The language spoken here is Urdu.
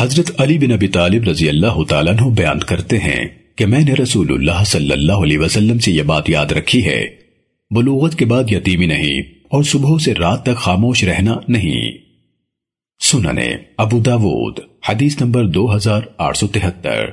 حضرت علی بن ابی طالب رضی اللہ تعالیٰ عنہ بیان کرتے ہیں کہ میں نے رسول اللہ صلی اللہ علیہ وسلم سے یہ بات یاد رکھی ہے۔ بلوغت کے بعد یتیمی نہیں اور صبح سے رات تک خاموش رہنا نہیں۔ سننے ابو داود، حدیث نمبر دو ہزار آٹھ سو تہتر۔